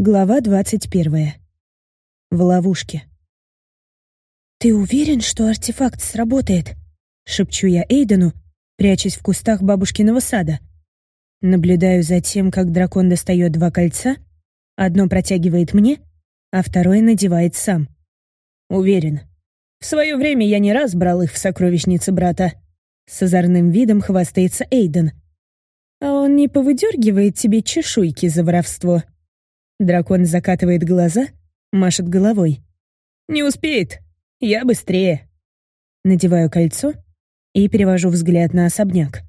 Глава двадцать первая. В ловушке. «Ты уверен, что артефакт сработает?» — шепчу я Эйдену, прячась в кустах бабушкиного сада. Наблюдаю за тем, как дракон достает два кольца, одно протягивает мне, а второе надевает сам. «Уверен. В свое время я не раз брал их в сокровищнице брата». С озорным видом хвастается Эйден. «А он не повыдергивает тебе чешуйки за воровство?» Дракон закатывает глаза, машет головой. «Не успеет. Я быстрее». Надеваю кольцо и перевожу взгляд на особняк.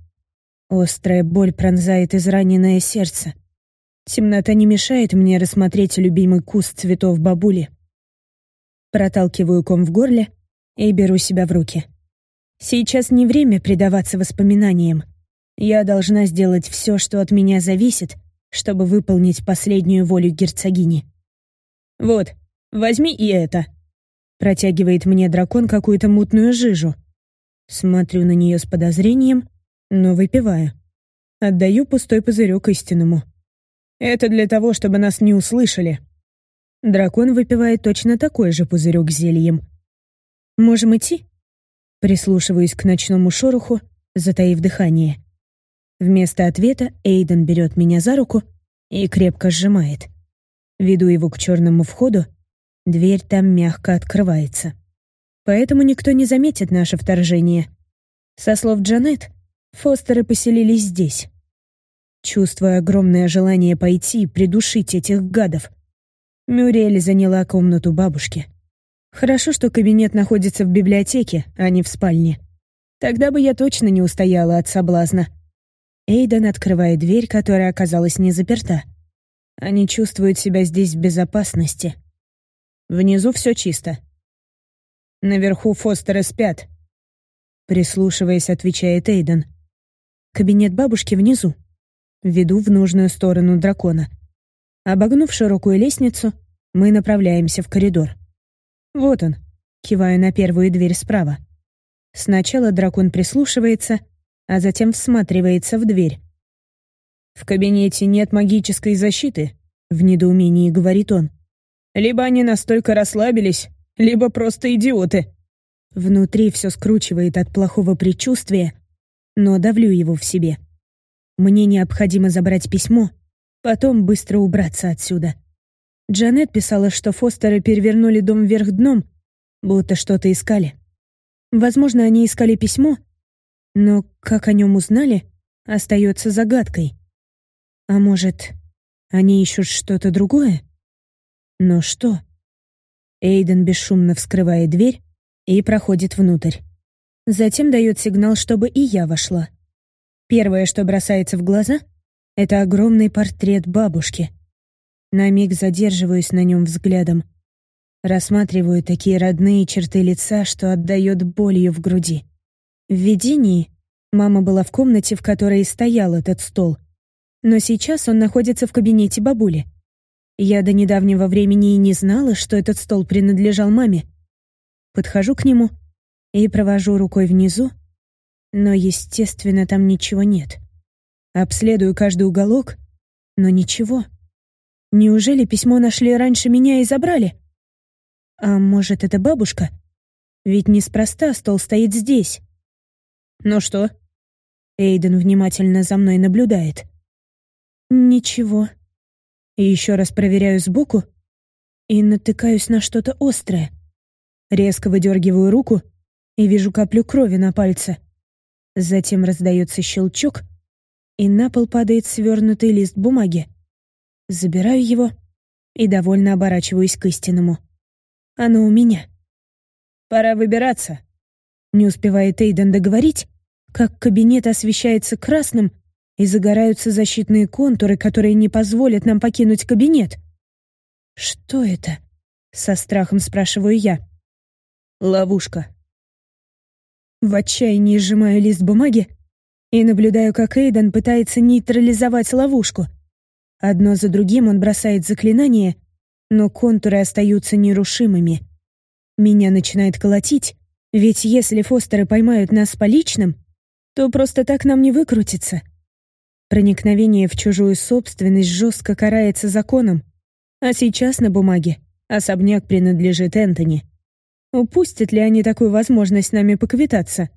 Острая боль пронзает израненное сердце. Темнота не мешает мне рассмотреть любимый куст цветов бабули. Проталкиваю ком в горле и беру себя в руки. Сейчас не время предаваться воспоминаниям. Я должна сделать все, что от меня зависит — чтобы выполнить последнюю волю герцогини. «Вот, возьми и это», — протягивает мне дракон какую-то мутную жижу. Смотрю на нее с подозрением, но выпиваю. Отдаю пустой пузырек истинному. «Это для того, чтобы нас не услышали». Дракон выпивает точно такой же пузырек с зельем. «Можем идти?» Прислушиваюсь к ночному шороху, затаив дыхание. Вместо ответа Эйден берет меня за руку и крепко сжимает. Веду его к черному входу, дверь там мягко открывается. Поэтому никто не заметит наше вторжение. Со слов Джанет, Фостеры поселились здесь. Чувствуя огромное желание пойти и придушить этих гадов, Мюриэль заняла комнату бабушки. Хорошо, что кабинет находится в библиотеке, а не в спальне. Тогда бы я точно не устояла от соблазна. Эйден открывает дверь, которая оказалась не заперта. Они чувствуют себя здесь в безопасности. Внизу все чисто. Наверху Фостеры спят. Прислушиваясь, отвечает Эйден. Кабинет бабушки внизу. Веду в нужную сторону дракона. Обогнув широкую лестницу, мы направляемся в коридор. Вот он. Киваю на первую дверь справа. Сначала дракон прислушивается, а затем всматривается в дверь. «В кабинете нет магической защиты», — в недоумении говорит он. «Либо они настолько расслабились, либо просто идиоты». Внутри все скручивает от плохого предчувствия, но давлю его в себе. Мне необходимо забрать письмо, потом быстро убраться отсюда. Джанет писала, что Фостеры перевернули дом вверх дном, будто что-то искали. Возможно, они искали письмо, но как о нем узнали, остается загадкой. А может, они ищут что-то другое? Но что? Эйден бесшумно вскрывает дверь и проходит внутрь. Затем дает сигнал, чтобы и я вошла. Первое, что бросается в глаза, это огромный портрет бабушки. На миг задерживаюсь на нем взглядом. Рассматриваю такие родные черты лица, что отдает болью в груди. В видении мама была в комнате, в которой стоял этот стол. Но сейчас он находится в кабинете бабули. Я до недавнего времени и не знала, что этот стол принадлежал маме. Подхожу к нему и провожу рукой внизу, но, естественно, там ничего нет. Обследую каждый уголок, но ничего. Неужели письмо нашли раньше меня и забрали? А может, это бабушка? Ведь неспроста стол стоит здесь. «Ну что?» Эйден внимательно за мной наблюдает. «Ничего». И еще раз проверяю сбоку и натыкаюсь на что-то острое. Резко выдергиваю руку и вижу каплю крови на пальце. Затем раздается щелчок, и на пол падает свернутый лист бумаги. Забираю его и довольно оборачиваюсь к истинному. Оно у меня. «Пора выбираться», не успевает Эйден договорить, как кабинет освещается красным и загораются защитные контуры, которые не позволят нам покинуть кабинет. «Что это?» — со страхом спрашиваю я. «Ловушка». В отчаянии сжимаю лист бумаги и наблюдаю, как Эйден пытается нейтрализовать ловушку. Одно за другим он бросает заклинание, но контуры остаются нерушимыми. Меня начинает колотить, ведь если Фостеры поймают нас по личным, то просто так нам не выкрутиться. Проникновение в чужую собственность жестко карается законом. А сейчас на бумаге особняк принадлежит Энтони. Упустят ли они такую возможность нами поквитаться?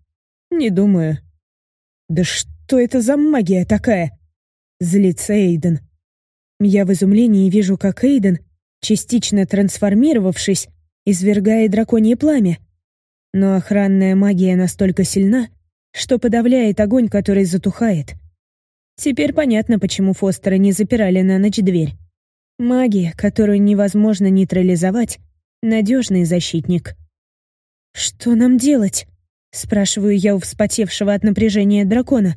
Не думаю. Да что это за магия такая? Злится Эйден. Я в изумлении вижу, как Эйден, частично трансформировавшись, извергает драконье пламя. Но охранная магия настолько сильна, что подавляет огонь, который затухает. Теперь понятно, почему Фостера не запирали на ночь дверь. Магия, которую невозможно нейтрализовать, надежный защитник. «Что нам делать?» — спрашиваю я у вспотевшего от напряжения дракона.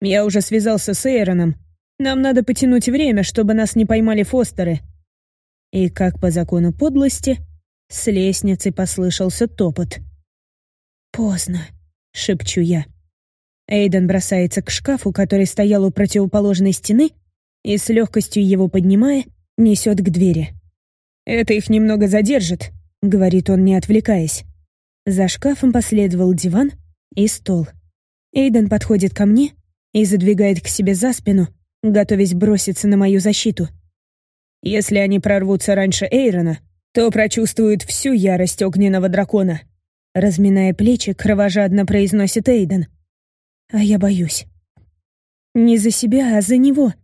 «Я уже связался с Эйроном. Нам надо потянуть время, чтобы нас не поймали Фостеры». И как по закону подлости, с лестницы послышался топот. «Поздно», — шепчу я. Эйден бросается к шкафу, который стоял у противоположной стены, и с легкостью его поднимая, несет к двери. «Это их немного задержит», — говорит он, не отвлекаясь. За шкафом последовал диван и стол. Эйден подходит ко мне и задвигает к себе за спину, готовясь броситься на мою защиту. «Если они прорвутся раньше Эйрона, то прочувствуют всю ярость огненного дракона», разминая плечи, кровожадно произносит Эйден. А я боюсь. Не за себя, а за него.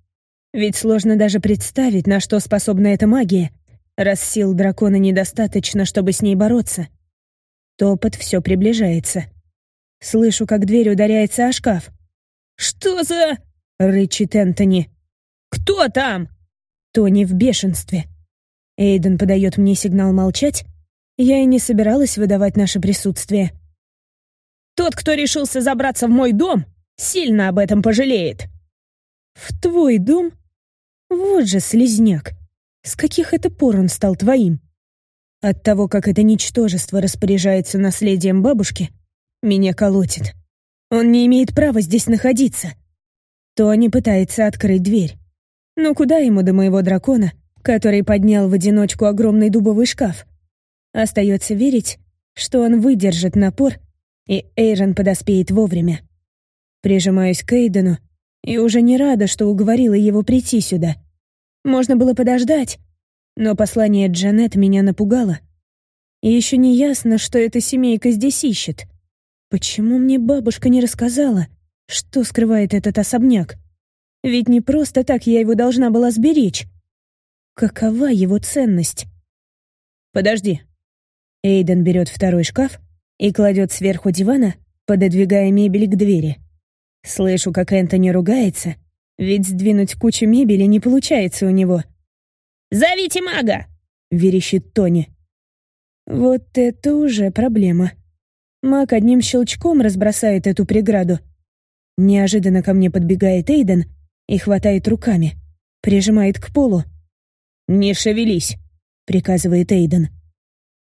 Ведь сложно даже представить, на что способна эта магия, раз сил дракона недостаточно, чтобы с ней бороться. Топот все приближается. Слышу, как дверь ударяется о шкаф. «Что за...» — рычит Энтони. «Кто там?» Тони в бешенстве. Эйден подает мне сигнал молчать. Я и не собиралась выдавать наше присутствие. Тот, кто решился забраться в мой дом, сильно об этом пожалеет. В твой дом? Вот же слезняк. С каких это пор он стал твоим? От того, как это ничтожество распоряжается наследием бабушки, меня колотит. Он не имеет права здесь находиться. Тони пытается открыть дверь. Но куда ему до моего дракона, который поднял в одиночку огромный дубовый шкаф? Остается верить, что он выдержит напор и Эйрон подоспеет вовремя. Прижимаюсь к Эйдену и уже не рада, что уговорила его прийти сюда. Можно было подождать, но послание Джанет меня напугало. И еще не ясно, что эта семейка здесь ищет. Почему мне бабушка не рассказала, что скрывает этот особняк? Ведь не просто так я его должна была сберечь. Какова его ценность? Подожди. Эйден берет второй шкаф и кладет сверху дивана, пододвигая мебель к двери. Слышу, как Энтони ругается, ведь сдвинуть кучу мебели не получается у него. «Зовите мага!» — верещит Тони. Вот это уже проблема. Маг одним щелчком разбросает эту преграду. Неожиданно ко мне подбегает Эйден и хватает руками, прижимает к полу. «Не шевелись», — приказывает Эйден.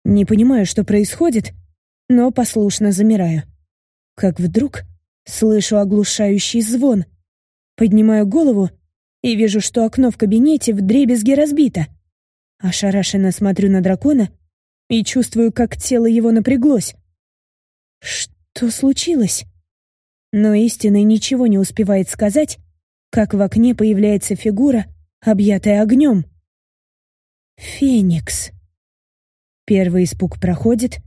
Не понимаю, что происходит, но послушно замираю. Как вдруг слышу оглушающий звон. Поднимаю голову и вижу, что окно в кабинете вдребезги разбито. Ошарашенно смотрю на дракона и чувствую, как тело его напряглось. Что случилось? Но истинный ничего не успевает сказать, как в окне появляется фигура, объятая огнем. Феникс. Первый испуг проходит,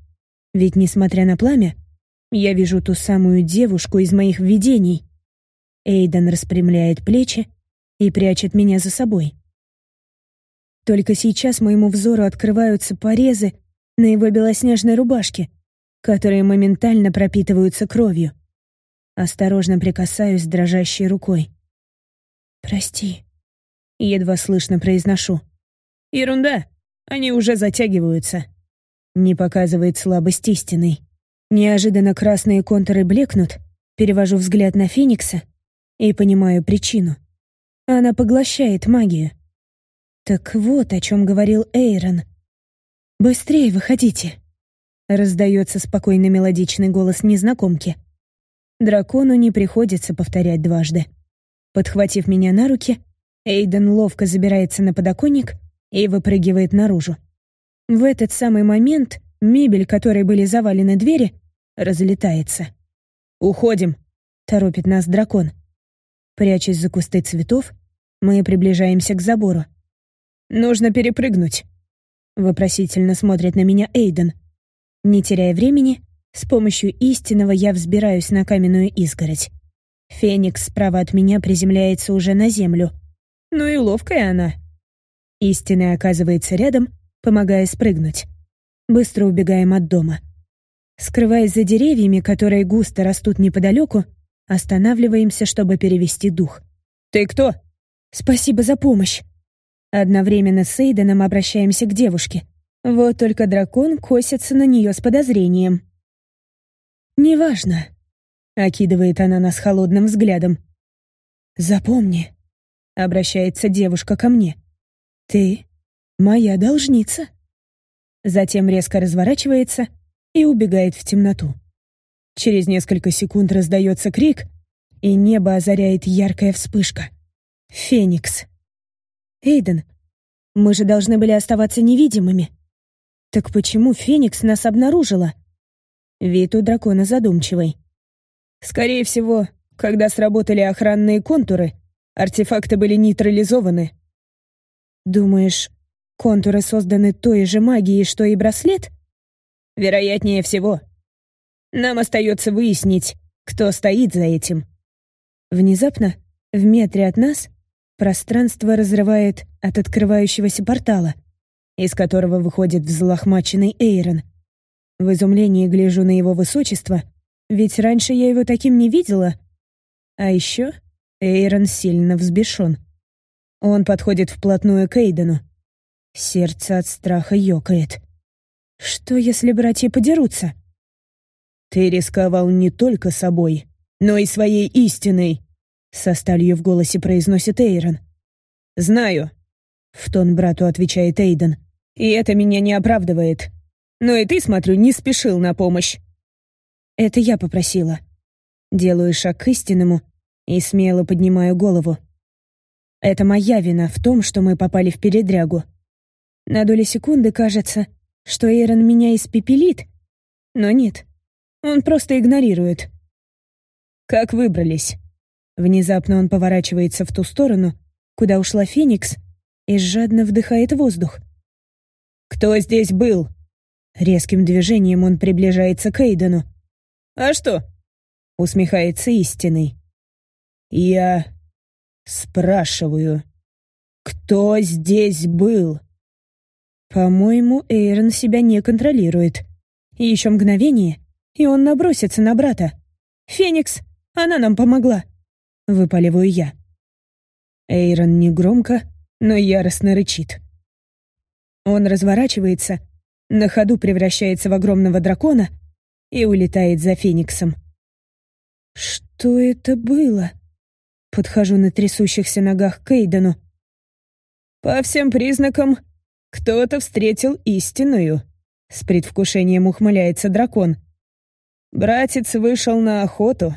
ведь, несмотря на пламя, я вижу ту самую девушку из моих видений. Эйден распрямляет плечи и прячет меня за собой. Только сейчас моему взору открываются порезы на его белоснежной рубашке, которые моментально пропитываются кровью. Осторожно прикасаюсь дрожащей рукой. «Прости», — едва слышно произношу. «Ерунда, они уже затягиваются». Не показывает слабость истинной. Неожиданно красные контуры блекнут, перевожу взгляд на Феникса и понимаю причину. Она поглощает магию. Так вот, о чем говорил Эйрон. «Быстрее выходите!» Раздается спокойно мелодичный голос незнакомки. Дракону не приходится повторять дважды. Подхватив меня на руки, Эйден ловко забирается на подоконник и выпрыгивает наружу. В этот самый момент мебель, которой были завалены двери, разлетается. «Уходим!» — торопит нас дракон. Прячась за кусты цветов, мы приближаемся к забору. Нужно перепрыгнуть. Вопросительно смотрит на меня Эйден. Не теряя времени, с помощью истинного я взбираюсь на каменную изгородь. Феникс справа от меня приземляется уже на землю. Ну и ловкая она. Истинный оказывается рядом, помогая спрыгнуть. Быстро убегаем от дома. Скрываясь за деревьями, которые густо растут неподалеку, останавливаемся, чтобы перевести дух. «Ты кто?» «Спасибо за помощь!» Одновременно с Эйденом обращаемся к девушке. Вот только дракон косится на нее с подозрением. «Неважно», — окидывает она нас холодным взглядом. «Запомни», — обращается девушка ко мне. «Ты моя должница». Затем резко разворачивается и убегает в темноту. Через несколько секунд раздается крик, и небо озаряет яркая вспышка. Феникс. Эйден, мы же должны были оставаться невидимыми. Так почему Феникс нас обнаружила? Вид у дракона задумчивый. Скорее всего, когда сработали охранные контуры, артефакты были нейтрализованы. Думаешь, контуры созданы той же магией, что и браслет? Вероятнее всего. Нам остается выяснить, кто стоит за этим. Внезапно, в метре от нас, пространство разрывает от открывающегося портала, из которого выходит взлохмаченный Эйрон. В изумлении гляжу на его высочество, ведь раньше я его таким не видела. А еще Эйрон сильно взбешен. Он подходит вплотную к Эйдену. Сердце от страха ёкает. Что, если братья подерутся? «Ты рисковал не только собой, но и своей истиной», — со сталью в голосе произносит Эйрон. «Знаю», — в тон брату отвечает Эйден. «И это меня не оправдывает. Но и ты, смотрю, не спешил на помощь. Это я попросила. Делаю шаг к истинному и смело поднимаю голову. Это моя вина в том, что мы попали в передрягу. На доли секунды кажется, что Эйрон меня испепелит, но нет, он просто игнорирует. Как выбрались? Внезапно он поворачивается в ту сторону, куда ушла Феникс, и жадно вдыхает воздух. «Кто здесь был?» Резким движением он приближается к Эйдену. «А что?» — усмехается истинный. «Я спрашиваю, кто здесь был?» По-моему, Эйрон себя не контролирует. Еще мгновение, и он набросится на брата. «Феникс, она нам помогла!» — выпаливаю я. Эйрон негромко, но яростно рычит. Он разворачивается на ходу превращается в огромного дракона и улетает за Фениксом. «Что это было?» Подхожу на трясущихся ногах к Эйдену. «По всем признакам, кто-то встретил истинную», — с предвкушением ухмыляется дракон. «Братец вышел на охоту,